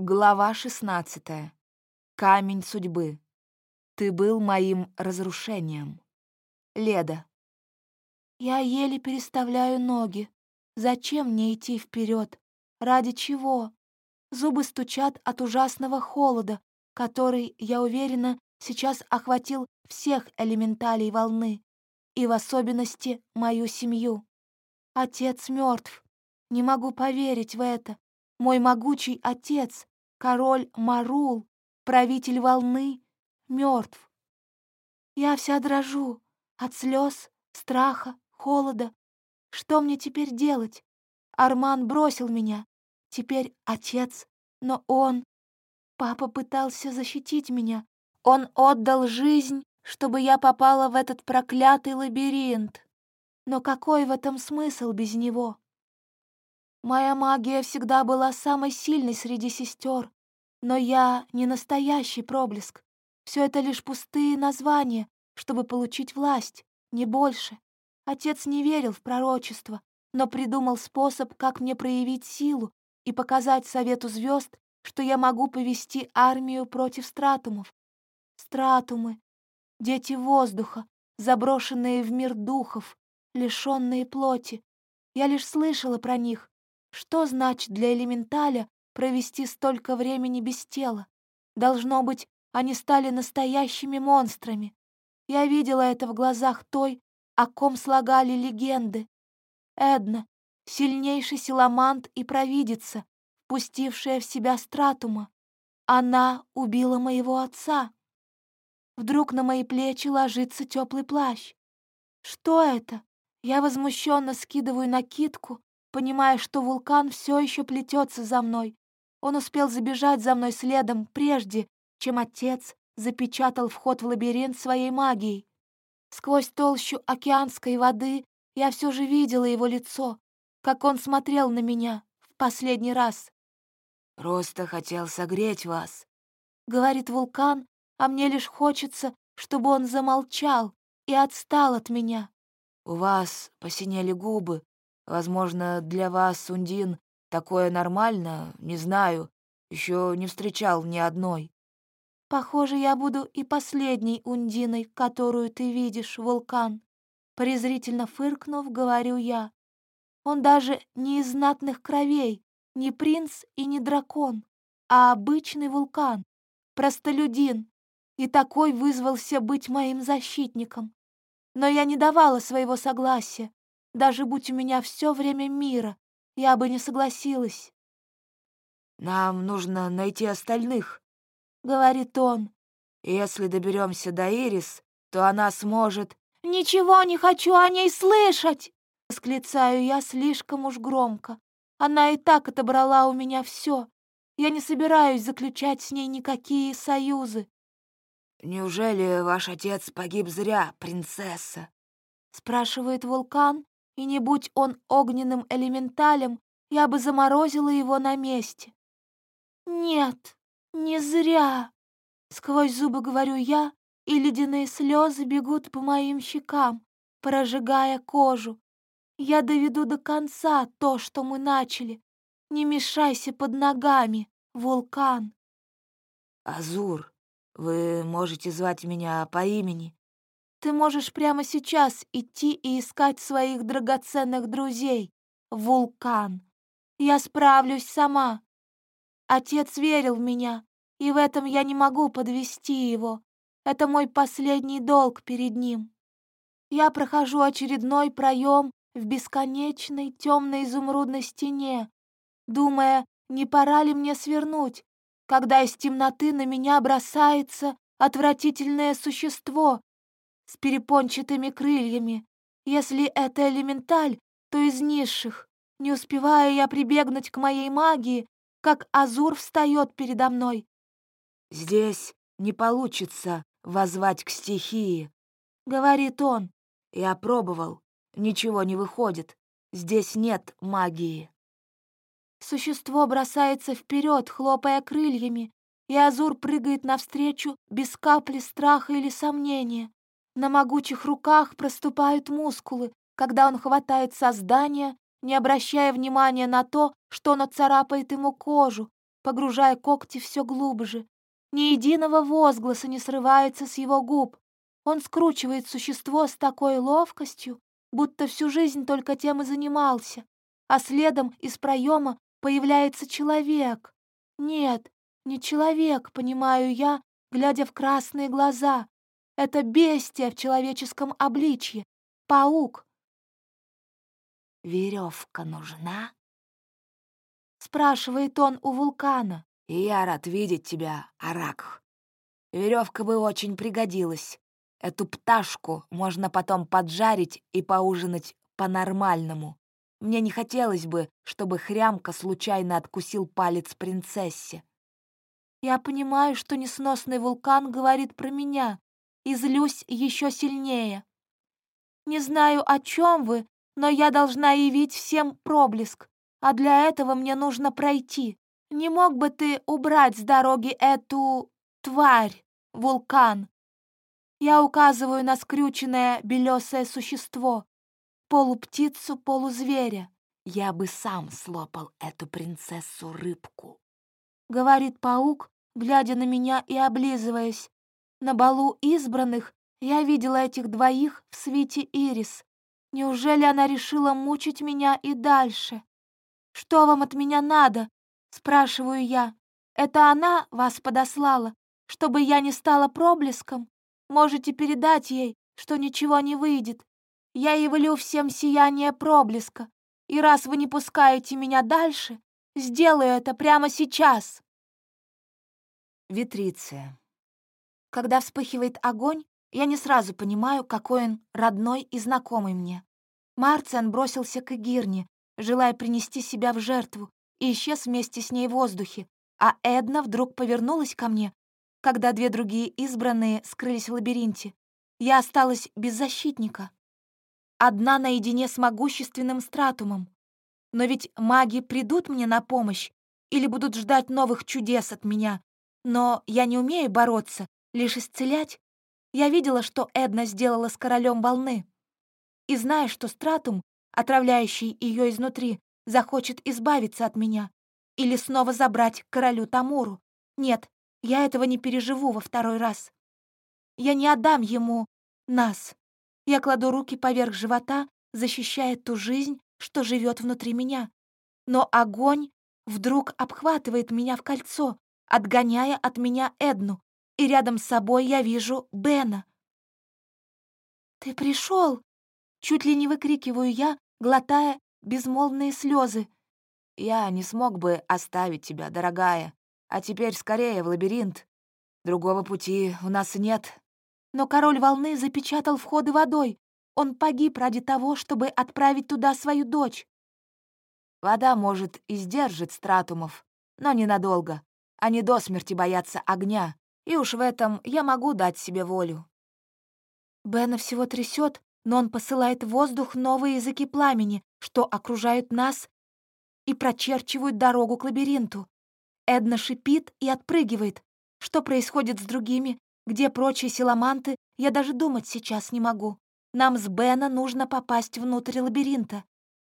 Глава 16. Камень судьбы. Ты был моим разрушением. Леда. Я еле переставляю ноги. Зачем мне идти вперед? Ради чего? Зубы стучат от ужасного холода, который, я уверена, сейчас охватил всех элементалей волны, и в особенности мою семью. Отец мертв. Не могу поверить в это. Мой могучий отец, король Марул, правитель волны, мертв. Я вся дрожу от слез, страха, холода. Что мне теперь делать? Арман бросил меня. Теперь отец, но он... Папа пытался защитить меня. Он отдал жизнь, чтобы я попала в этот проклятый лабиринт. Но какой в этом смысл без него? Моя магия всегда была самой сильной среди сестер, но я не настоящий проблеск. Все это лишь пустые названия, чтобы получить власть, не больше. Отец не верил в пророчество, но придумал способ, как мне проявить силу и показать Совету звезд, что я могу повести армию против стратумов. Стратумы — дети воздуха, заброшенные в мир духов, лишенные плоти. Я лишь слышала про них, что значит для элементаля провести столько времени без тела? Должно быть, они стали настоящими монстрами. Я видела это в глазах той, о ком слагали легенды. Эдна, сильнейший силамант и провидица, пустившая в себя стратума. Она убила моего отца. Вдруг на мои плечи ложится теплый плащ. Что это? Я возмущенно скидываю накидку, понимая, что вулкан все еще плетется за мной. Он успел забежать за мной следом, прежде чем отец запечатал вход в лабиринт своей магией. Сквозь толщу океанской воды я все же видела его лицо, как он смотрел на меня в последний раз. «Просто хотел согреть вас», — говорит вулкан, а мне лишь хочется, чтобы он замолчал и отстал от меня. «У вас посинели губы, Возможно, для вас, Сундин, такое нормально, не знаю. Еще не встречал ни одной. Похоже, я буду и последней Ундиной, которую ты видишь, вулкан. Презрительно фыркнув, говорю я. Он даже не из знатных кровей, не принц и не дракон, а обычный вулкан, простолюдин, и такой вызвался быть моим защитником. Но я не давала своего согласия, даже будь у меня все время мира, я бы не согласилась. «Нам нужно найти остальных», — говорит он. «Если доберемся до Ирис, то она сможет...» «Ничего не хочу о ней слышать!» — восклицаю я слишком уж громко. Она и так отобрала у меня все. Я не собираюсь заключать с ней никакие союзы. «Неужели ваш отец погиб зря, принцесса?» — спрашивает вулкан, и не будь он огненным элементалем, я бы заморозила его на месте. Нет, не зря. Сквозь зубы говорю я, и ледяные слезы бегут по моим щекам, прожигая кожу. Я доведу до конца то, что мы начали. Не мешайся под ногами, вулкан. Азур, вы можете звать меня по имени. Ты можешь прямо сейчас идти и искать своих драгоценных друзей. Вулкан. Я справлюсь сама. Отец верил в меня, и в этом я не могу подвести его. Это мой последний долг перед ним. Я прохожу очередной проем в бесконечной темной изумрудной стене, думая, не пора ли мне свернуть, когда из темноты на меня бросается отвратительное существо, с перепончатыми крыльями. Если это элементаль, то из низших. Не успеваю я прибегнуть к моей магии, как Азур встает передо мной. «Здесь не получится возвать к стихии», — говорит он. «Я пробовал. Ничего не выходит. Здесь нет магии». Существо бросается вперед, хлопая крыльями, и Азур прыгает навстречу без капли страха или сомнения. На могучих руках проступают мускулы, когда он хватает создание, не обращая внимания на то, что оно царапает ему кожу, погружая когти все глубже. Ни единого возгласа не срывается с его губ. Он скручивает существо с такой ловкостью, будто всю жизнь только тем и занимался, а следом из проема появляется человек. Нет, не человек, понимаю я, глядя в красные глаза. Это бестия в человеческом обличье, паук. «Веревка нужна?» Спрашивает он у вулкана. «И я рад видеть тебя, Аракх. Веревка бы очень пригодилась. Эту пташку можно потом поджарить и поужинать по-нормальному. Мне не хотелось бы, чтобы хрямка случайно откусил палец принцессе. Я понимаю, что несносный вулкан говорит про меня, и злюсь еще сильнее. Не знаю, о чем вы, но я должна явить всем проблеск, а для этого мне нужно пройти. Не мог бы ты убрать с дороги эту тварь, вулкан? Я указываю на скрюченное белесое существо, полуптицу, полузверя. Я бы сам слопал эту принцессу-рыбку. Говорит паук, глядя на меня и облизываясь. На балу избранных я видела этих двоих в свете Ирис. Неужели она решила мучить меня и дальше? «Что вам от меня надо?» — спрашиваю я. «Это она вас подослала, чтобы я не стала проблеском? Можете передать ей, что ничего не выйдет. Я явлю всем сияние проблеска, и раз вы не пускаете меня дальше, сделаю это прямо сейчас». Витриция. Когда вспыхивает огонь, я не сразу понимаю, какой он родной и знакомый мне. Марциан бросился к Игирне, желая принести себя в жертву, и исчез вместе с ней в воздухе, а Эдна вдруг повернулась ко мне, когда две другие избранные скрылись в лабиринте. Я осталась без защитника. Одна наедине с могущественным стратумом. Но ведь маги придут мне на помощь или будут ждать новых чудес от меня. Но я не умею бороться, лишь исцелять. Я видела, что Эдна сделала с королем волны. И знаю, что стратум, отравляющий ее изнутри, захочет избавиться от меня или снова забрать королю Тамуру. Нет, я этого не переживу во второй раз. Я не отдам ему нас. Я кладу руки поверх живота, защищая ту жизнь, что живет внутри меня. Но огонь вдруг обхватывает меня в кольцо, отгоняя от меня Эдну, и рядом с собой я вижу Бена. «Ты пришел!» Чуть ли не выкрикиваю я, глотая безмолвные слезы. «Я не смог бы оставить тебя, дорогая. А теперь скорее в лабиринт. Другого пути у нас нет». Но король волны запечатал входы водой. Он погиб ради того, чтобы отправить туда свою дочь. Вода, может, и сдержит стратумов, но ненадолго. Они до смерти боятся огня, и уж в этом я могу дать себе волю. Бена всего трясет, но он посылает в воздух новые языки пламени, что окружают нас и прочерчивают дорогу к лабиринту. Эдна шипит и отпрыгивает. Что происходит с другими? Где прочие силаманты? Я даже думать сейчас не могу. Нам с Бена нужно попасть внутрь лабиринта.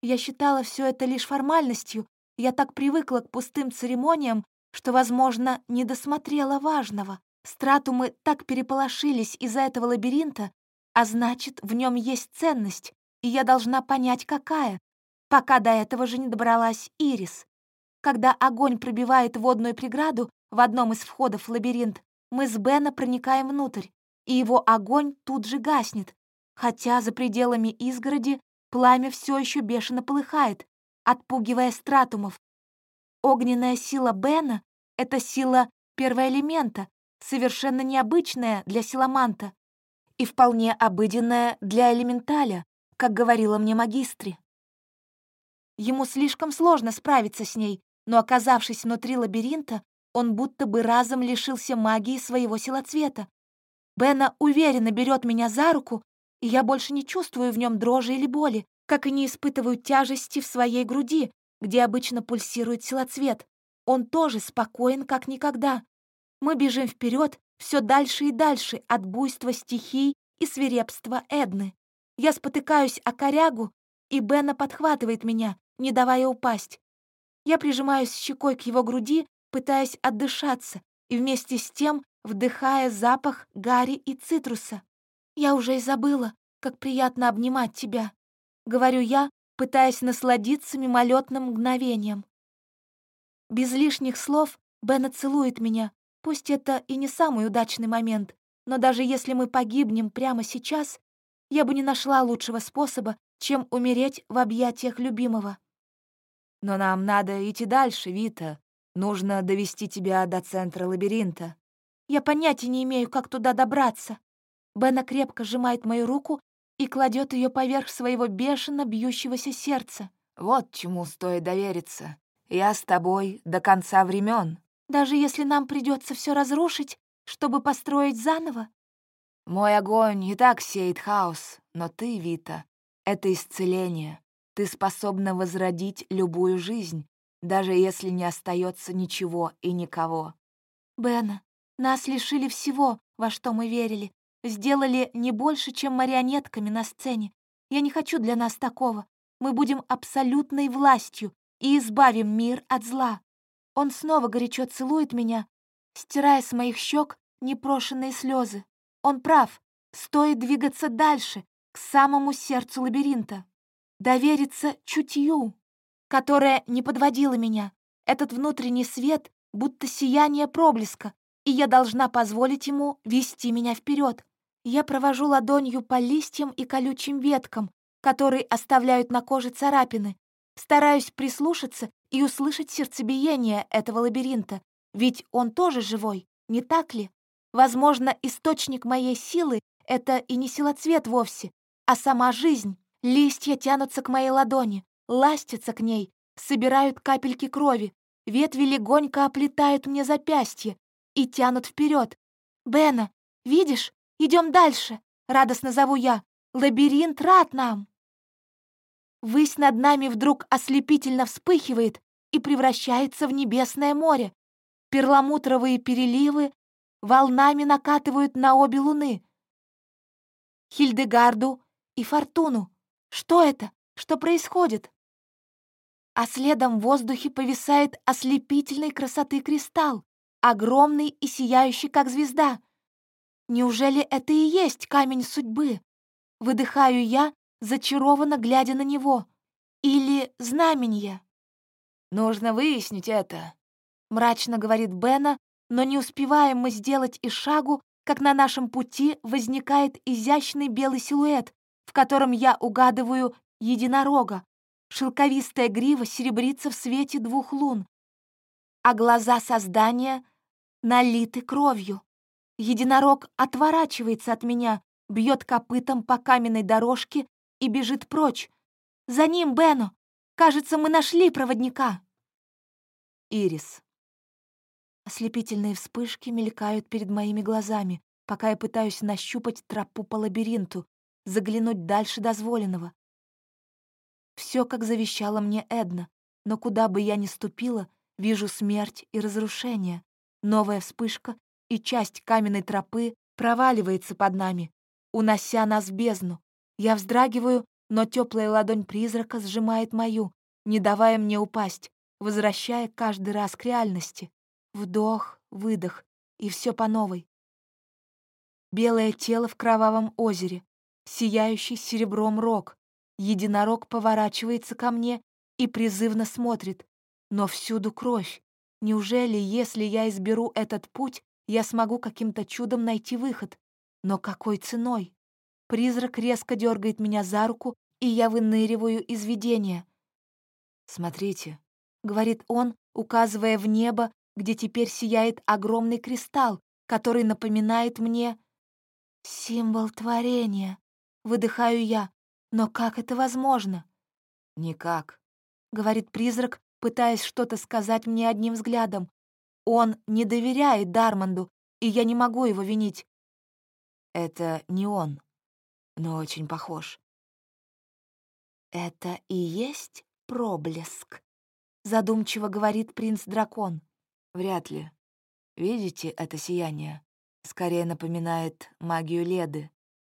Я считала все это лишь формальностью. Я так привыкла к пустым церемониям, что, возможно, не досмотрела важного. Стратумы так переполошились из-за этого лабиринта, а значит, в нем есть ценность, и я должна понять, какая, пока до этого же не добралась Ирис. Когда огонь пробивает водную преграду в одном из входов в лабиринт, мы с Бена проникаем внутрь, и его огонь тут же гаснет, хотя за пределами изгороди пламя все еще бешено полыхает, отпугивая стратумов. Огненная сила Бена — это сила первоэлемента, совершенно необычная для силаманта и вполне обыденная для элементаля, как говорила мне магистре. Ему слишком сложно справиться с ней, но, оказавшись внутри лабиринта, он будто бы разом лишился магии своего силоцвета. Бена уверенно берет меня за руку, и я больше не чувствую в нем дрожи или боли, как и не испытываю тяжести в своей груди, где обычно пульсирует силоцвет. Он тоже спокоен, как никогда. Мы бежим вперед, все дальше и дальше от буйства стихий и свирепства Эдны. Я спотыкаюсь о корягу, и Бена подхватывает меня, не давая упасть. Я прижимаюсь щекой к его груди, пытаясь отдышаться и вместе с тем вдыхая запах гари и цитруса. «Я уже и забыла, как приятно обнимать тебя», — говорю я, пытаясь насладиться мимолетным мгновением. Без лишних слов Бена целует меня, пусть это и не самый удачный момент, но даже если мы погибнем прямо сейчас, я бы не нашла лучшего способа, чем умереть в объятиях любимого. Но нам надо идти дальше, Вита. Нужно довести тебя до центра лабиринта. Я понятия не имею, как туда добраться. Бена крепко сжимает мою руку и кладет ее поверх своего бешено бьющегося сердца. Вот чему стоит довериться. Я с тобой до конца времен. Даже если нам придется все разрушить, чтобы построить заново? Мой огонь и так сеет хаос, но ты, Вита, — это исцеление. Ты способна возродить любую жизнь, даже если не остается ничего и никого. Бена, нас лишили всего, во что мы верили. Сделали не больше, чем марионетками на сцене. Я не хочу для нас такого. Мы будем абсолютной властью и избавим мир от зла. Он снова горячо целует меня, стирая с моих щек непрошенные слезы. Он прав. Стоит двигаться дальше, к самому сердцу лабиринта. Довериться чутью, которое не подводило меня. Этот внутренний свет, будто сияние проблеска, и я должна позволить ему вести меня вперед. Я провожу ладонью по листьям и колючим веткам, которые оставляют на коже царапины. Стараюсь прислушаться и услышать сердцебиение этого лабиринта, ведь он тоже живой, не так ли? Возможно, источник моей силы — это и не силоцвет вовсе, а сама жизнь. Листья тянутся к моей ладони, ластятся к ней, собирают капельки крови, ветви легонько оплетают мне запястье, и тянут вперед. «Бена, видишь? Идем дальше!» — радостно зову я. «Лабиринт рад нам!» Высь над нами вдруг ослепительно вспыхивает и превращается в небесное море. Перламутровые переливы волнами накатывают на обе луны. Хильдегарду и Фортуну. Что это? Что происходит? А следом в воздухе повисает ослепительной красоты кристалл огромный и сияющий, как звезда. Неужели это и есть камень судьбы? Выдыхаю я, зачарованно глядя на него. Или знаменье? Нужно выяснить это, мрачно говорит Бена, но не успеваем мы сделать и шагу, как на нашем пути возникает изящный белый силуэт, в котором я угадываю единорога. Шелковистая грива серебрится в свете двух лун, а глаза создания налиты кровью. Единорог отворачивается от меня, бьет копытом по каменной дорожке и бежит прочь. За ним, Бено! Кажется, мы нашли проводника. Ирис. Ослепительные вспышки мелькают перед моими глазами, пока я пытаюсь нащупать тропу по лабиринту, заглянуть дальше дозволенного. Все, как завещала мне Эдна, но куда бы я ни ступила, вижу смерть и разрушение. Новая вспышка, и часть каменной тропы проваливается под нами, унося нас в бездну. Я вздрагиваю, но теплая ладонь призрака сжимает мою, не давая мне упасть, возвращая каждый раз к реальности. Вдох, выдох, и все по новой. Белое тело в кровавом озере, сияющий серебром рог. Единорог поворачивается ко мне и призывно смотрит, но всюду кровь. Неужели, если я изберу этот путь, я смогу каким-то чудом найти выход? Но какой ценой? Призрак резко дергает меня за руку, и я выныриваю из видения. «Смотрите», — говорит он, указывая в небо, где теперь сияет огромный кристалл, который напоминает мне символ творения. Выдыхаю я. Но как это возможно? «Никак», — говорит призрак, пытаясь что-то сказать мне одним взглядом. Он не доверяет Дармонду, и я не могу его винить. Это не он, но очень похож. «Это и есть проблеск», — задумчиво говорит принц-дракон. «Вряд ли. Видите это сияние? Скорее напоминает магию Леды.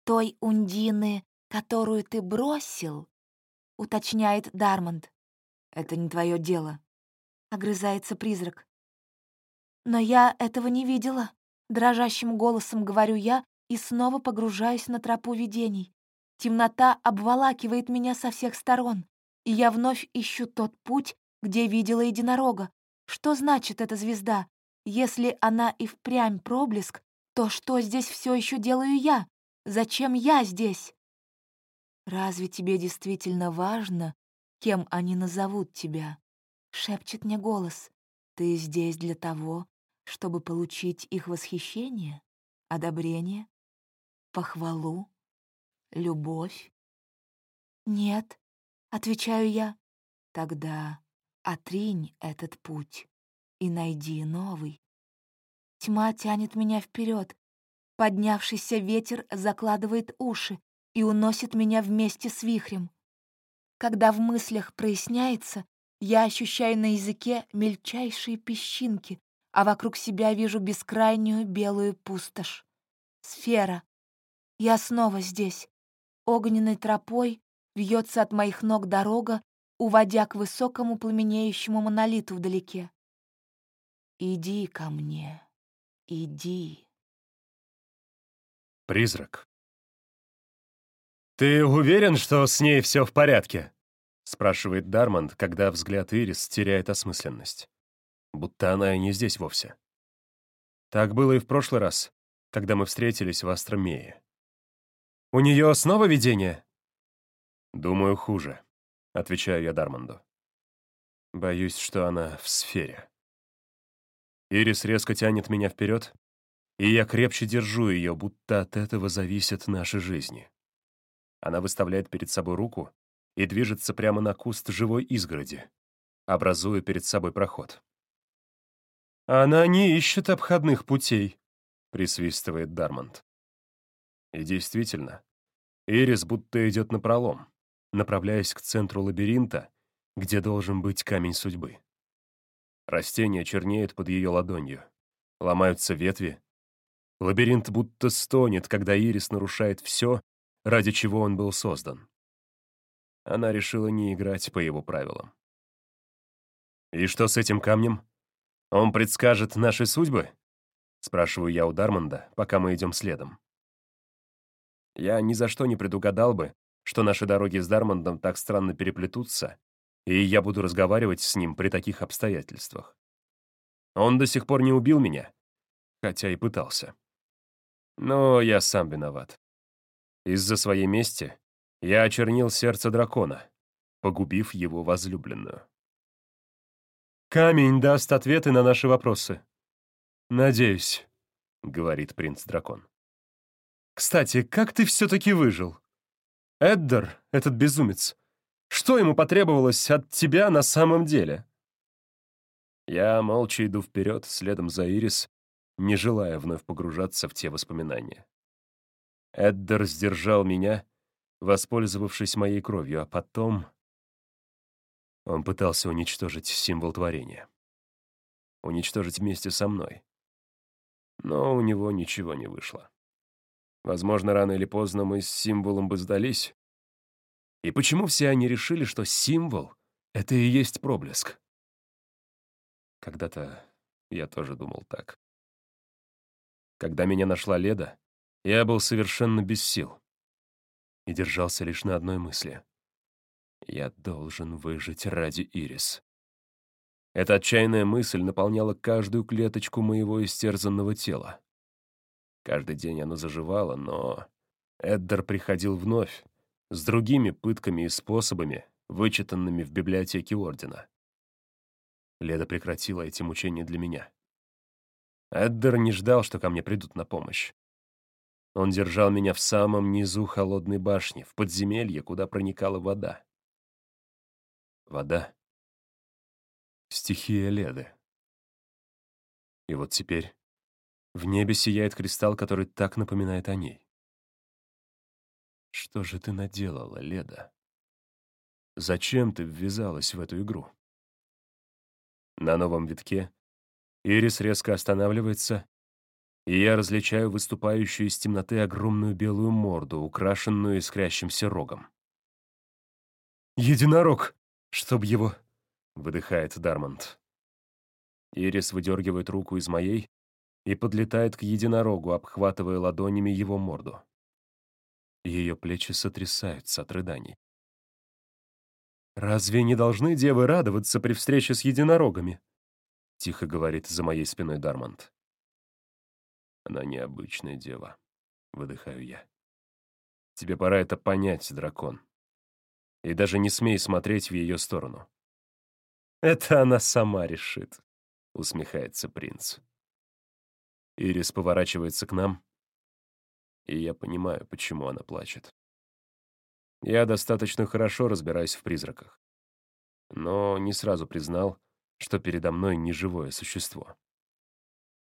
Той Ундины, которую ты бросил?» — уточняет Дармонд. Это не твое дело. Огрызается призрак. Но я этого не видела. Дрожащим голосом говорю я и снова погружаюсь на тропу видений. Темнота обволакивает меня со всех сторон, и я вновь ищу тот путь, где видела единорога. Что значит эта звезда? Если она и впрямь проблеск, то что здесь все еще делаю я? Зачем я здесь? «Разве тебе действительно важно, кем они назовут тебя?» — шепчет мне голос. «Ты здесь для того, чтобы получить их восхищение, одобрение, похвалу, любовь?» «Нет», — отвечаю я. «Тогда отринь этот путь и найди новый». Тьма тянет меня вперед. Поднявшийся ветер закладывает уши, и уносит меня вместе с вихрем. Когда в мыслях проясняется, я ощущаю на языке мельчайшие песчинки, а вокруг себя вижу бескрайнюю белую пустошь. Сфера. Я снова здесь. Огненной тропой вьется от моих ног дорога, уводя к высокому пламенеющему монолиту вдалеке. «Иди ко мне, иди». Призрак. «Ты уверен, что с ней все в порядке?» — спрашивает Дармонд, когда взгляд Ирис теряет осмысленность. Будто она и не здесь вовсе. Так было и в прошлый раз, когда мы встретились в Астромее. «У нее снова видение?» «Думаю, хуже», — отвечаю я Дармонду. Боюсь, что она в сфере. Ирис резко тянет меня вперед, и я крепче держу ее, будто от этого зависят наши жизни. Она выставляет перед собой руку и движется прямо на куст живой изгороди, образуя перед собой проход. «Она не ищет обходных путей», — присвистывает Дармонд. И действительно, Ирис будто идет напролом, направляясь к центру лабиринта, где должен быть камень судьбы. Растения чернеют под ее ладонью, ломаются ветви. Лабиринт будто стонет, когда Ирис нарушает все, ради чего он был создан. Она решила не играть по его правилам. «И что с этим камнем? Он предскажет наши судьбы?» — спрашиваю я у Дармонда, пока мы идем следом. Я ни за что не предугадал бы, что наши дороги с Дармондом так странно переплетутся, и я буду разговаривать с ним при таких обстоятельствах. Он до сих пор не убил меня, хотя и пытался. Но я сам виноват. Из-за своей мести я очернил сердце дракона, погубив его возлюбленную. «Камень даст ответы на наши вопросы. Надеюсь», — говорит принц-дракон. «Кстати, как ты все-таки выжил? Эддер, этот безумец, что ему потребовалось от тебя на самом деле?» Я молча иду вперед, следом за Ирис, не желая вновь погружаться в те воспоминания. Эддер сдержал меня, воспользовавшись моей кровью, а потом... Он пытался уничтожить символ творения. Уничтожить вместе со мной. Но у него ничего не вышло. Возможно, рано или поздно мы с символом бы сдались. И почему все они решили, что символ — это и есть проблеск? Когда-то я тоже думал так. Когда меня нашла Леда, я был совершенно без сил и держался лишь на одной мысли. Я должен выжить ради Ирис. Эта отчаянная мысль наполняла каждую клеточку моего истерзанного тела. Каждый день оно заживало, но Эддер приходил вновь, с другими пытками и способами, вычитанными в библиотеке Ордена. Леда прекратила эти мучения для меня. Эддер не ждал, что ко мне придут на помощь. Он держал меня в самом низу холодной башни, в подземелье, куда проникала вода. Вода. Стихия Леды. И вот теперь в небе сияет кристалл, который так напоминает о ней. Что же ты наделала, Леда? Зачем ты ввязалась в эту игру? На новом витке Ирис резко останавливается и я различаю выступающую из темноты огромную белую морду, украшенную искрящимся рогом. «Единорог! Чтоб его...» — выдыхает Дармонд. Ирис выдергивает руку из моей и подлетает к единорогу, обхватывая ладонями его морду. Ее плечи сотрясаются от рыданий. «Разве не должны девы радоваться при встрече с единорогами?» — тихо говорит за моей спиной Дармонт. «Она необычная дева», — выдыхаю я. «Тебе пора это понять, дракон. И даже не смей смотреть в ее сторону». «Это она сама решит», — усмехается принц. Ирис поворачивается к нам, и я понимаю, почему она плачет. Я достаточно хорошо разбираюсь в призраках, но не сразу признал, что передо мной не живое существо.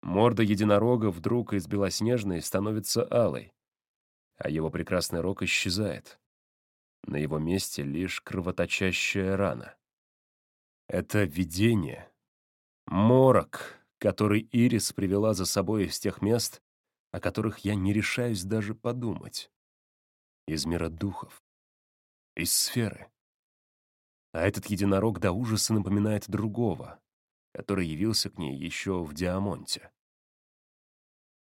Морда единорога вдруг из белоснежной становится алой, а его прекрасный рог исчезает. На его месте лишь кровоточащая рана. Это видение. Морок, который Ирис привела за собой из тех мест, о которых я не решаюсь даже подумать. Из мира духов. Из сферы. А этот единорог до ужаса напоминает другого, который явился к ней еще в Диамонте.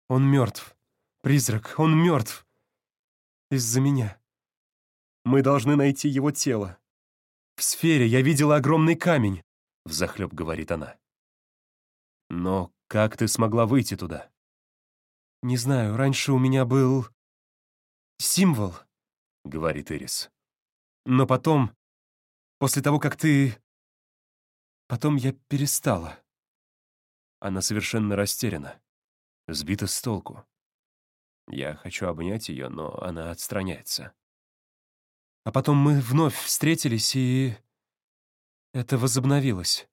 «Он мертв. Призрак, он мертв. Из-за меня. Мы должны найти его тело. В сфере я видела огромный камень», — взахлеб говорит она. «Но как ты смогла выйти туда?» «Не знаю, раньше у меня был... символ», — говорит Ирис. «Но потом, после того, как ты... Потом я перестала». Она совершенно растеряна, сбита с толку. Я хочу обнять ее, но она отстраняется. А потом мы вновь встретились, и... Это возобновилось.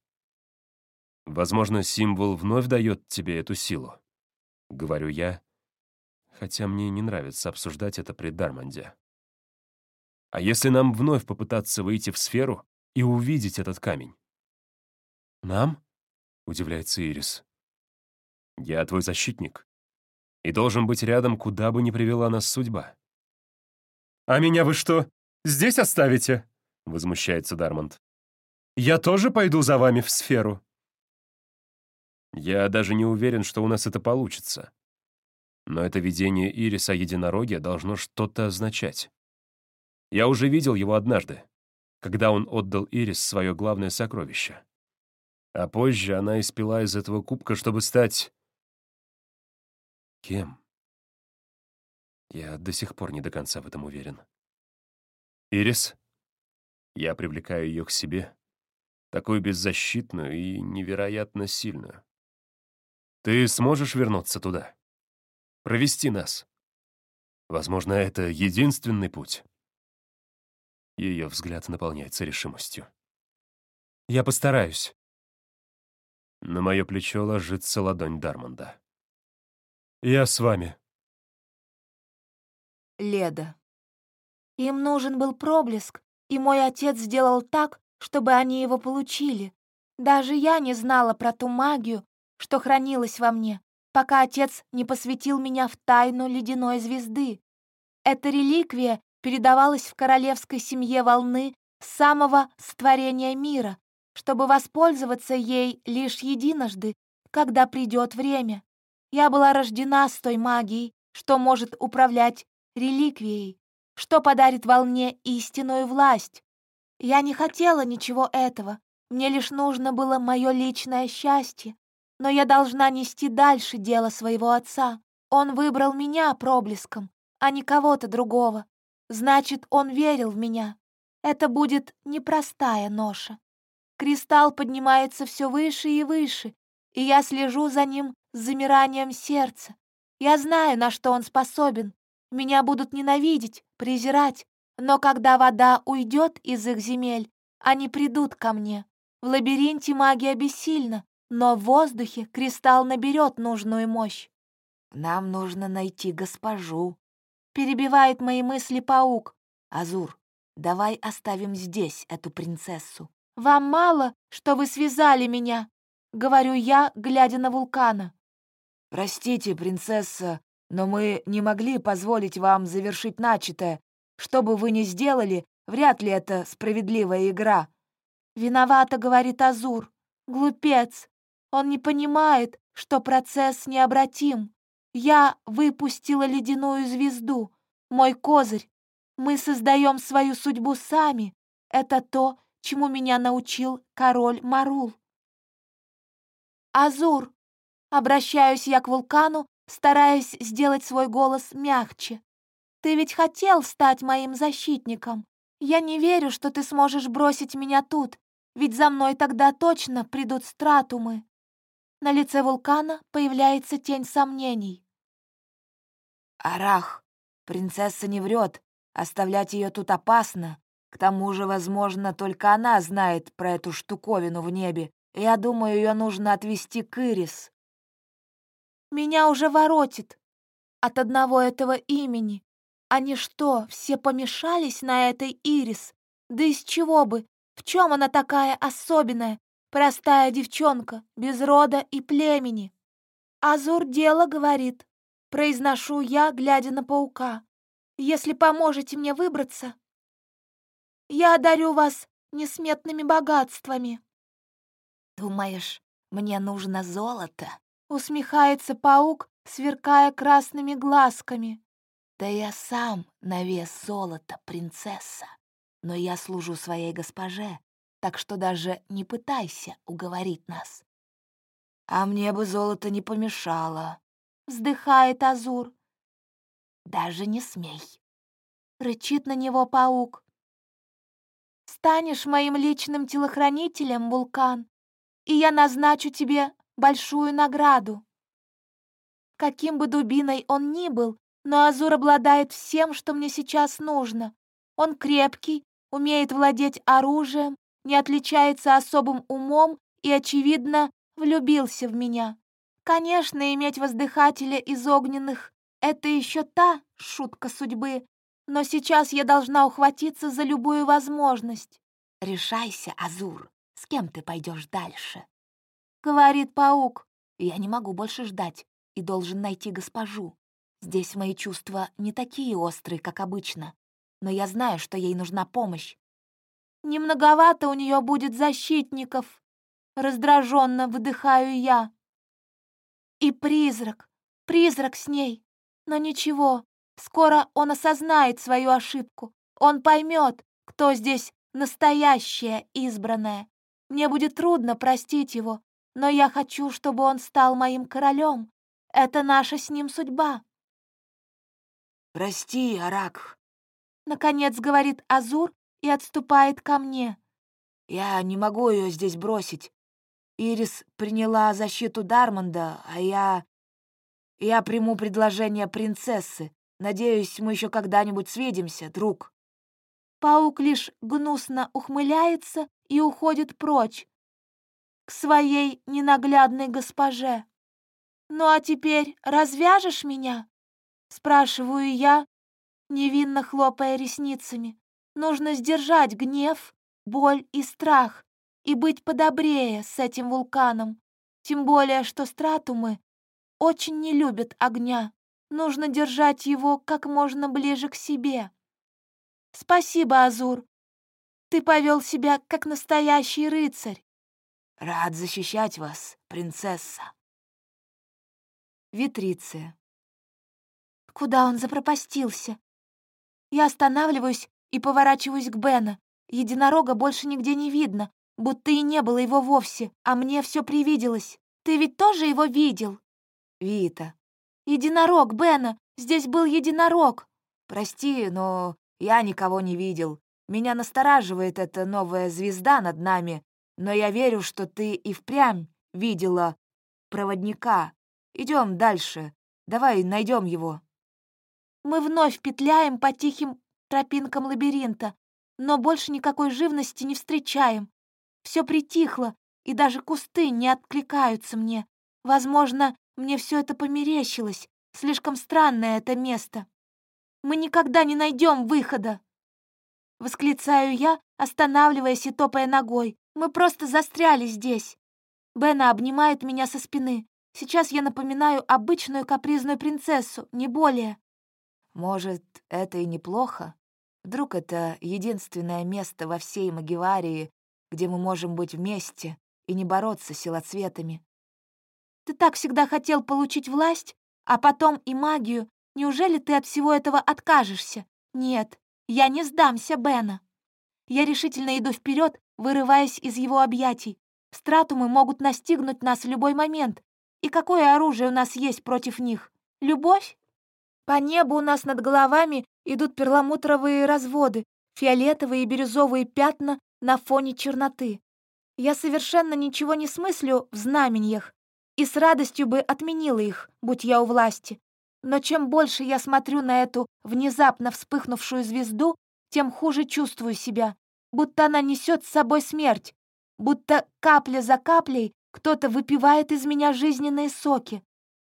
Возможно, символ вновь дает тебе эту силу. — говорю я, хотя мне не нравится обсуждать это при Дармонде. А если нам вновь попытаться выйти в сферу и увидеть этот камень? «Нам?» — удивляется Ирис. «Я твой защитник и должен быть рядом, куда бы ни привела нас судьба». «А меня вы что, здесь оставите?» — возмущается Дармонд. «Я тоже пойду за вами в сферу». Я даже не уверен, что у нас это получится. Но это видение Ириса единороге должно что-то означать. Я уже видел его однажды, когда он отдал Ирис свое главное сокровище. А позже она испила из этого кубка, чтобы стать... Кем? Я до сих пор не до конца в этом уверен. Ирис? Я привлекаю ее к себе, такую беззащитную и невероятно сильную. Ты сможешь вернуться туда? Провести нас? Возможно, это единственный путь. Ее взгляд наполняется решимостью. Я постараюсь. На мое плечо ложится ладонь Дармонда. Я с вами. Леда. Им нужен был проблеск, и мой отец сделал так, чтобы они его получили. Даже я не знала про ту магию, что хранилось во мне, пока отец не посвятил меня в тайну ледяной звезды. Эта реликвия передавалась в королевской семье волны с самого створения мира, чтобы воспользоваться ей лишь единожды, когда придет время. Я была рождена с той магией, что может управлять реликвией, что подарит волне истинную власть. Я не хотела ничего этого, мне лишь нужно было мое личное счастье, но я должна нести дальше дело своего отца. Он выбрал меня проблеском, а не кого-то другого. Значит, он верил в меня. Это будет непростая ноша. Кристалл поднимается все выше и выше, и я слежу за ним с замиранием сердца. Я знаю, на что он способен. Меня будут ненавидеть, презирать, но когда вода уйдет из их земель, они придут ко мне. В лабиринте магия бессильна, но в воздухе кристалл наберет нужную мощь. «Нам нужно найти госпожу», — перебивает мои мысли паук. «Азур, давай оставим здесь эту принцессу». «Вам мало, что вы связали меня», — говорю я, глядя на вулкана. «Простите, принцесса, но мы не могли позволить вам завершить начатое. Что бы вы ни сделали, вряд ли это справедливая игра». «Виновата», — говорит Азур. «Глупец. Он не понимает, что процесс необратим. Я выпустила ледяную звезду, мой козырь. Мы создаем свою судьбу сами. Это то, чему меня научил король Марул. Азур. Обращаюсь я к вулкану, стараясь сделать свой голос мягче. Ты ведь хотел стать моим защитником. Я не верю, что ты сможешь бросить меня тут, ведь за мной тогда точно придут стратумы. На лице вулкана появляется тень сомнений. «Арах, принцесса не врет. Оставлять ее тут опасно. К тому же, возможно, только она знает про эту штуковину в небе. Я думаю, ее нужно отвезти к Ирис». «Меня уже воротит от одного этого имени. Они что, все помешались на этой Ирис? Да из чего бы? В чем она такая особенная? Простая девчонка, без рода и племени. Азур дело говорит. Произношу я, глядя на паука. Если поможете мне выбраться, я одарю вас несметными богатствами. Думаешь, мне нужно золото? Усмехается паук, сверкая красными глазками. Да я сам на вес золота, принцесса. Но я служу своей госпоже, так что даже не пытайся уговорить нас. А мне бы золото не помешало, вздыхает Азур. Даже не смей. Рычит на него паук. Станешь моим личным телохранителем, вулкан, и я назначу тебе большую награду. Каким бы дубиной он ни был, но Азур обладает всем, что мне сейчас нужно. Он крепкий, умеет владеть оружием, не отличается особым умом и, очевидно, влюбился в меня. Конечно, иметь воздыхателя из огненных — это еще та шутка судьбы, но сейчас я должна ухватиться за любую возможность. «Решайся, Азур, с кем ты пойдешь дальше?» — говорит паук. «Я не могу больше ждать и должен найти госпожу. Здесь мои чувства не такие острые, как обычно, но я знаю, что ей нужна помощь. Немноговато у нее будет защитников, раздраженно выдыхаю я. И призрак, призрак с ней. Но ничего, скоро он осознает свою ошибку. Он поймет, кто здесь настоящая избранная. Мне будет трудно простить его, но я хочу, чтобы он стал моим королем. Это наша с ним судьба. «Прости, Арак», — наконец говорит Азур и отступает ко мне. «Я не могу ее здесь бросить. Ирис приняла защиту Дармонда, а я... Я приму предложение принцессы. Надеюсь, мы еще когда-нибудь свидимся, друг». Паук лишь гнусно ухмыляется и уходит прочь, к своей ненаглядной госпоже. «Ну а теперь развяжешь меня?» Спрашиваю я, невинно хлопая ресницами. Нужно сдержать гнев, боль и страх и быть подобрее с этим вулканом. Тем более, что стратумы очень не любят огня. Нужно держать его как можно ближе к себе. Спасибо, Азур. Ты повел себя как настоящий рыцарь. Рад защищать вас, принцесса. Витриция. Куда он запропастился? Я останавливаюсь и поворачиваюсь к Бена. Единорога больше нигде не видно, будто и не было его вовсе, а мне все привиделось. Ты ведь тоже его видел? Вита. Единорог, Бена, здесь был единорог. Прости, но я никого не видел. Меня настораживает эта новая звезда над нами, но я верю, что ты и впрямь видела проводника. Идем дальше. Давай найдем его. Мы вновь петляем по тихим тропинкам лабиринта, но больше никакой живности не встречаем. Все притихло, и даже кусты не откликаются мне. Возможно, мне все это померещилось. Слишком странное это место. Мы никогда не найдем выхода. Восклицаю я, останавливаясь и топая ногой. Мы просто застряли здесь. Бена обнимает меня со спины. Сейчас я напоминаю обычную капризную принцессу, не более. Может, это и неплохо? Вдруг это единственное место во всей Магиварии, где мы можем быть вместе и не бороться силоцветами. Ты так всегда хотел получить власть, а потом и магию. Неужели ты от всего этого откажешься? Нет, я не сдамся, Бена. Я решительно иду вперед, вырываясь из его объятий. Стратумы могут настигнуть нас в любой момент. И какое оружие у нас есть против них? Любовь? По небу у нас над головами идут перламутровые разводы, фиолетовые и бирюзовые пятна на фоне черноты. Я совершенно ничего не смыслю в знамениях и с радостью бы отменила их, будь я у власти. Но чем больше я смотрю на эту внезапно вспыхнувшую звезду, тем хуже чувствую себя, будто она несет с собой смерть, будто капля за каплей кто-то выпивает из меня жизненные соки.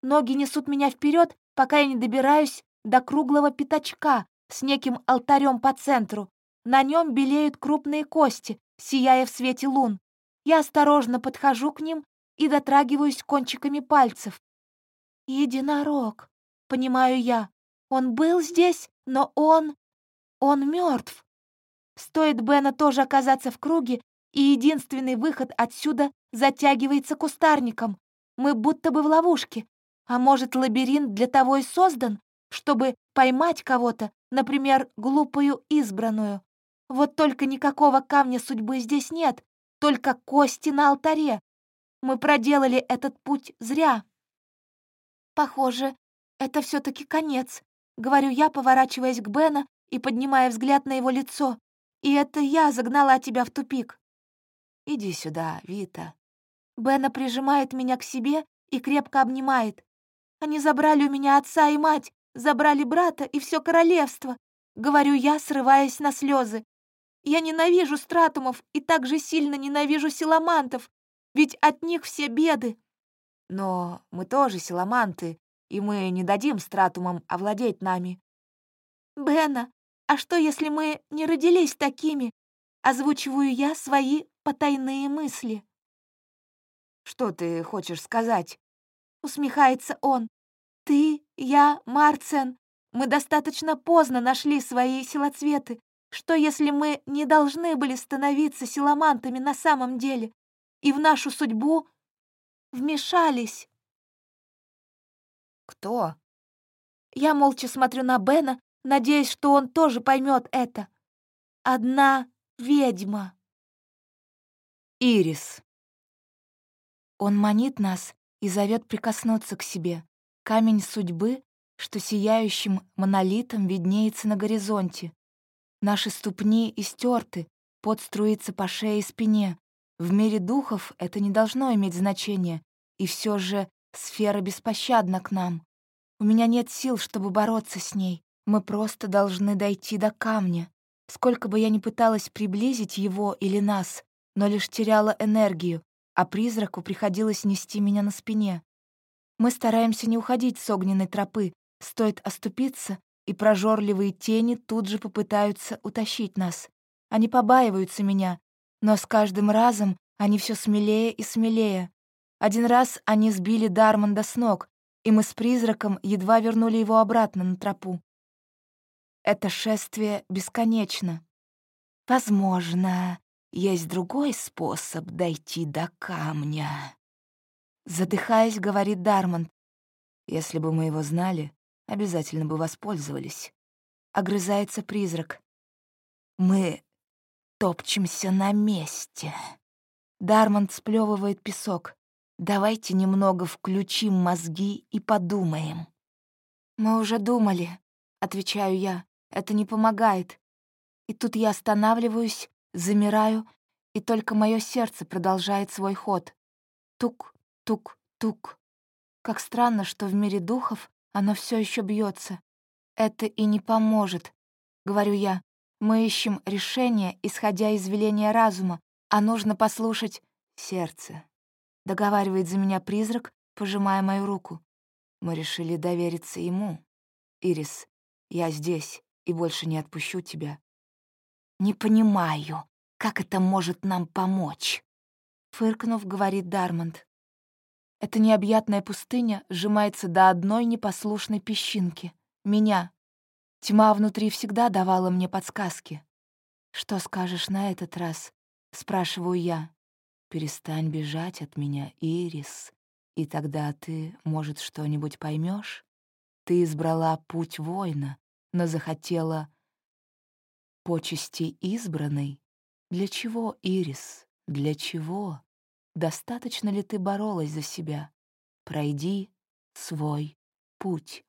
Ноги несут меня вперед, пока я не добираюсь до круглого пятачка с неким алтарем по центру. На нем белеют крупные кости, сияя в свете лун. Я осторожно подхожу к ним и дотрагиваюсь кончиками пальцев. «Единорог», — понимаю я. Он был здесь, но он... он мертв. Стоит Бена тоже оказаться в круге, и единственный выход отсюда затягивается кустарником. Мы будто бы в ловушке. А может, лабиринт для того и создан, чтобы поймать кого-то, например, глупую избранную. Вот только никакого камня судьбы здесь нет, только кости на алтаре. Мы проделали этот путь зря. Похоже, это все таки конец, говорю я, поворачиваясь к Бена и поднимая взгляд на его лицо. И это я загнала тебя в тупик. Иди сюда, Вита. Бена прижимает меня к себе и крепко обнимает. Они забрали у меня отца и мать, забрали брата и все королевство, говорю я, срываясь на слезы. Я ненавижу стратумов и так же сильно ненавижу силамантов, ведь от них все беды. Но мы тоже силаманты, и мы не дадим стратумам овладеть нами. Бена, а что, если мы не родились такими? Озвучиваю я свои потайные мысли. Что ты хочешь сказать? Усмехается он. Ты, я, Марцен, мы достаточно поздно нашли свои силоцветы. Что, если мы не должны были становиться силамантами на самом деле и в нашу судьбу вмешались? Кто? Я молча смотрю на Бена, надеясь, что он тоже поймет это. Одна ведьма. Ирис. Он манит нас и зовет прикоснуться к себе. Камень судьбы, что сияющим монолитом виднеется на горизонте. Наши ступни истерты, пот струится по шее и спине. В мире духов это не должно иметь значения, и все же сфера беспощадна к нам. У меня нет сил, чтобы бороться с ней. Мы просто должны дойти до камня. Сколько бы я ни пыталась приблизить его или нас, но лишь теряла энергию, а призраку приходилось нести меня на спине. Мы стараемся не уходить с огненной тропы, стоит оступиться, и прожорливые тени тут же попытаются утащить нас. Они побаиваются меня, но с каждым разом они все смелее и смелее. Один раз они сбили Дармонда с ног, и мы с призраком едва вернули его обратно на тропу. Это шествие бесконечно. Возможно, есть другой способ дойти до камня. Задыхаясь, говорит Дармонд. Если бы мы его знали, обязательно бы воспользовались. Огрызается призрак. Мы топчемся на месте. Дармонд сплевывает песок. Давайте немного включим мозги и подумаем. Мы уже думали, отвечаю я. Это не помогает. И тут я останавливаюсь, замираю, и только мое сердце продолжает свой ход. Тук, тук, тук. Как странно, что в мире духов оно все еще бьется. Это и не поможет, говорю я. Мы ищем решение, исходя из веления разума, а нужно послушать сердце. Договаривает за меня призрак, пожимая мою руку. Мы решили довериться ему. Ирис, я здесь и больше не отпущу тебя. Не понимаю, как это может нам помочь. Фыркнув, говорит Дармонд. Эта необъятная пустыня сжимается до одной непослушной песчинки — меня. Тьма внутри всегда давала мне подсказки. «Что скажешь на этот раз?» — спрашиваю я. «Перестань бежать от меня, Ирис. И тогда ты, может, что-нибудь поймешь. Ты избрала путь воина, но захотела почести избранной. Для чего, Ирис? Для чего? Достаточно ли ты боролась за себя? Пройди свой путь.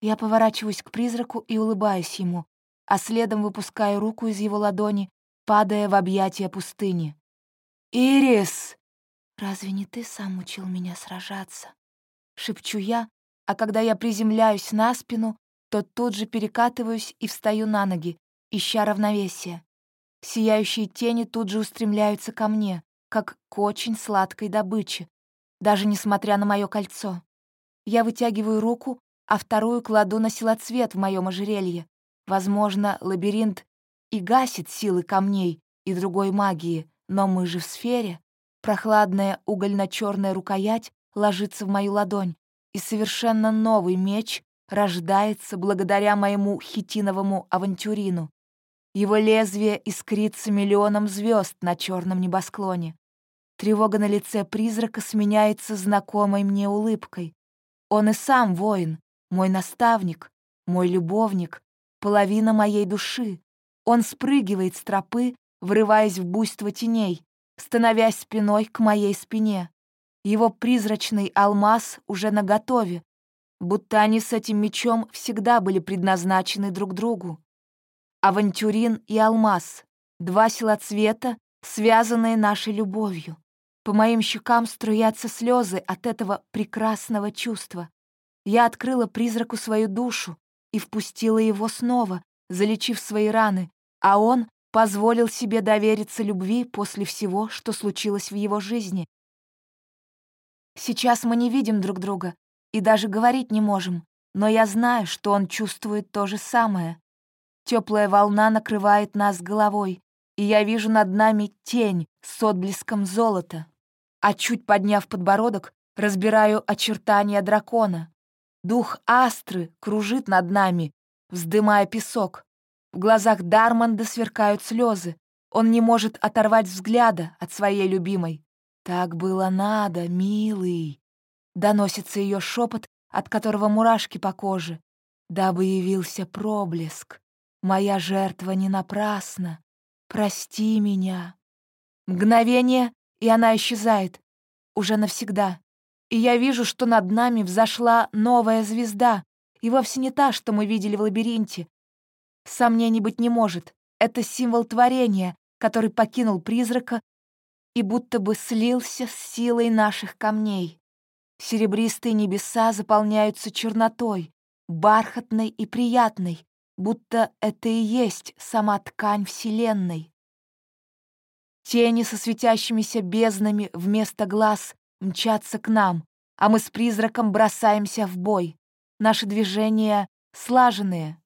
Я поворачиваюсь к призраку и улыбаюсь ему, а следом выпускаю руку из его ладони, падая в объятия пустыни. «Ирис!» «Разве не ты сам учил меня сражаться?» Шепчу я, а когда я приземляюсь на спину, то тут же перекатываюсь и встаю на ноги, ища равновесия. Сияющие тени тут же устремляются ко мне, как к очень сладкой добыче, даже несмотря на мое кольцо. Я вытягиваю руку, а вторую кладу на силоцвет в моем ожерелье. Возможно, лабиринт и гасит силы камней и другой магии, но мы же в сфере. Прохладная угольно-черная рукоять ложится в мою ладонь, и совершенно новый меч рождается благодаря моему хитиновому авантюрину. Его лезвие искрится миллионом звезд на черном небосклоне. Тревога на лице призрака сменяется знакомой мне улыбкой. Он и сам воин, мой наставник, мой любовник, половина моей души. Он спрыгивает с тропы, врываясь в буйство теней, становясь спиной к моей спине. Его призрачный алмаз уже наготове, будто они с этим мечом всегда были предназначены друг другу. Авантюрин и алмаз — два силоцвета, связанные нашей любовью. По моим щекам струятся слезы от этого прекрасного чувства. Я открыла призраку свою душу и впустила его снова, залечив свои раны, а он позволил себе довериться любви после всего, что случилось в его жизни. Сейчас мы не видим друг друга и даже говорить не можем, но я знаю, что он чувствует то же самое. Теплая волна накрывает нас головой, и я вижу над нами тень с отблеском золота. А чуть подняв подбородок, разбираю очертания дракона. Дух Астры кружит над нами, вздымая песок. В глазах Дармонда сверкают слезы. Он не может оторвать взгляда от своей любимой. «Так было надо, милый!» Доносится ее шепот, от которого мурашки по коже. Дабы явился проблеск. Моя жертва не напрасна. Прости меня. Мгновение, и она исчезает. Уже навсегда. И я вижу, что над нами взошла новая звезда, и вовсе не та, что мы видели в лабиринте. Сомнений быть не может. Это символ творения, который покинул призрака и будто бы слился с силой наших камней. Серебристые небеса заполняются чернотой, бархатной и приятной, будто это и есть сама ткань Вселенной. Тени со светящимися безднами вместо глаз мчатся к нам, а мы с призраком бросаемся в бой. Наши движения слаженные.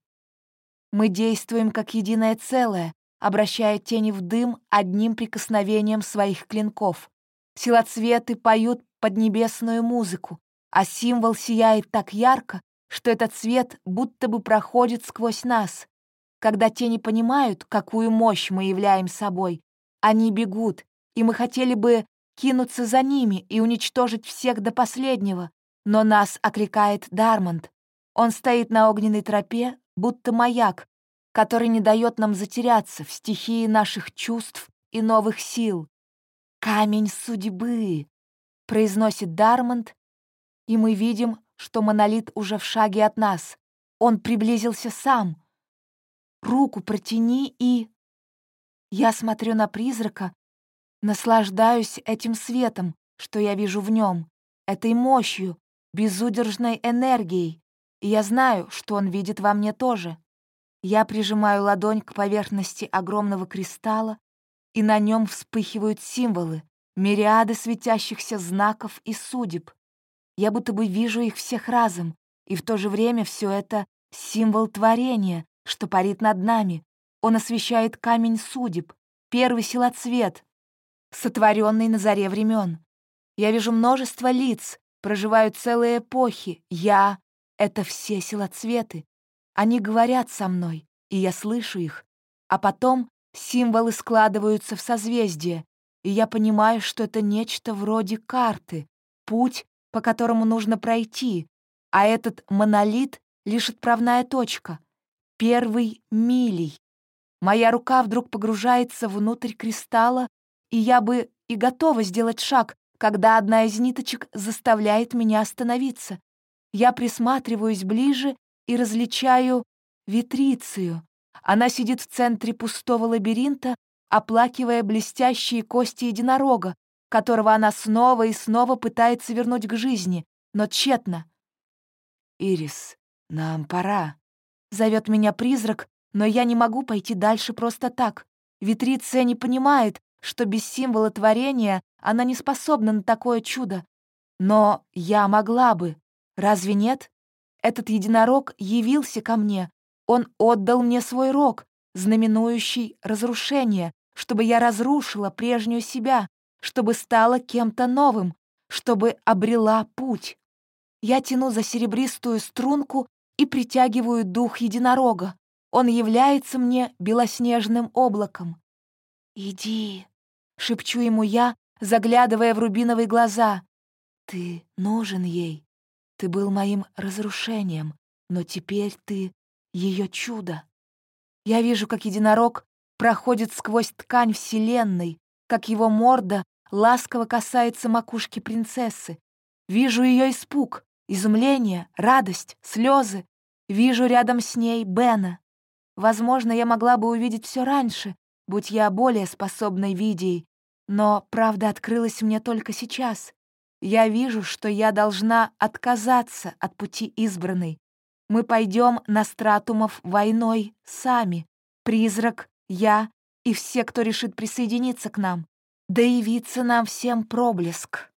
Мы действуем как единое целое, обращая тени в дым одним прикосновением своих клинков. Силоцветы поют поднебесную музыку, а символ сияет так ярко, что этот свет будто бы проходит сквозь нас. Когда тени понимают, какую мощь мы являем собой, они бегут, и мы хотели бы кинуться за ними и уничтожить всех до последнего, но нас окликает Дармонд. Он стоит на огненной тропе, будто маяк, который не дает нам затеряться в стихии наших чувств и новых сил. «Камень судьбы», — произносит Дармонд, и мы видим, что монолит уже в шаге от нас. Он приблизился сам. Руку протяни и... Я смотрю на призрака, наслаждаюсь этим светом, что я вижу в нем, этой мощью, безудержной энергией, и я знаю, что он видит во мне тоже. Я прижимаю ладонь к поверхности огромного кристалла, и на нем вспыхивают символы, мириады светящихся знаков и судеб. Я будто бы вижу их всех разом, и в то же время все это — символ творения, что парит над нами, он освещает камень судеб, первый силоцвет, сотворенный на заре времен. Я вижу множество лиц, проживают целые эпохи. Я — это все силоцветы. Они говорят со мной, и я слышу их. А потом символы складываются в созвездие, и я понимаю, что это нечто вроде карты, путь, по которому нужно пройти, а этот монолит — лишь отправная точка, первый милей. Моя рука вдруг погружается внутрь кристалла, и я бы и готова сделать шаг, когда одна из ниточек заставляет меня остановиться. Я присматриваюсь ближе и различаю витрицию. Она сидит в центре пустого лабиринта, оплакивая блестящие кости единорога, которого она снова и снова пытается вернуть к жизни, но тщетно. «Ирис, нам пора», — зовет меня призрак, но я не могу пойти дальше просто так. Витриция не понимает, что без символа творения она не способна на такое чудо. Но я могла бы. Разве нет? Этот единорог явился ко мне. Он отдал мне свой рог, знаменующий разрушение, чтобы я разрушила прежнюю себя, чтобы стала кем-то новым, чтобы обрела путь. Я тяну за серебристую струнку и притягиваю дух единорога. Он является мне белоснежным облаком. «Иди», — шепчу ему я, заглядывая в рубиновые глаза. «Ты нужен ей. Ты был моим разрушением, но теперь ты — ее чудо». Я вижу, как единорог проходит сквозь ткань Вселенной, как его морда ласково касается макушки принцессы. Вижу ее испуг, изумление, радость, слезы. Вижу рядом с ней Бена. Возможно, я могла бы увидеть все раньше, будь я более способной видей, но правда открылась мне только сейчас. Я вижу, что я должна отказаться от пути избранной. Мы пойдем на стратумов войной сами. Призрак, я и все, кто решит присоединиться к нам. Да явится нам всем проблеск.